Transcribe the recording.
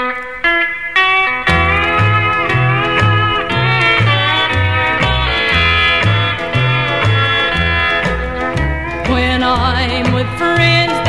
When I'm with friends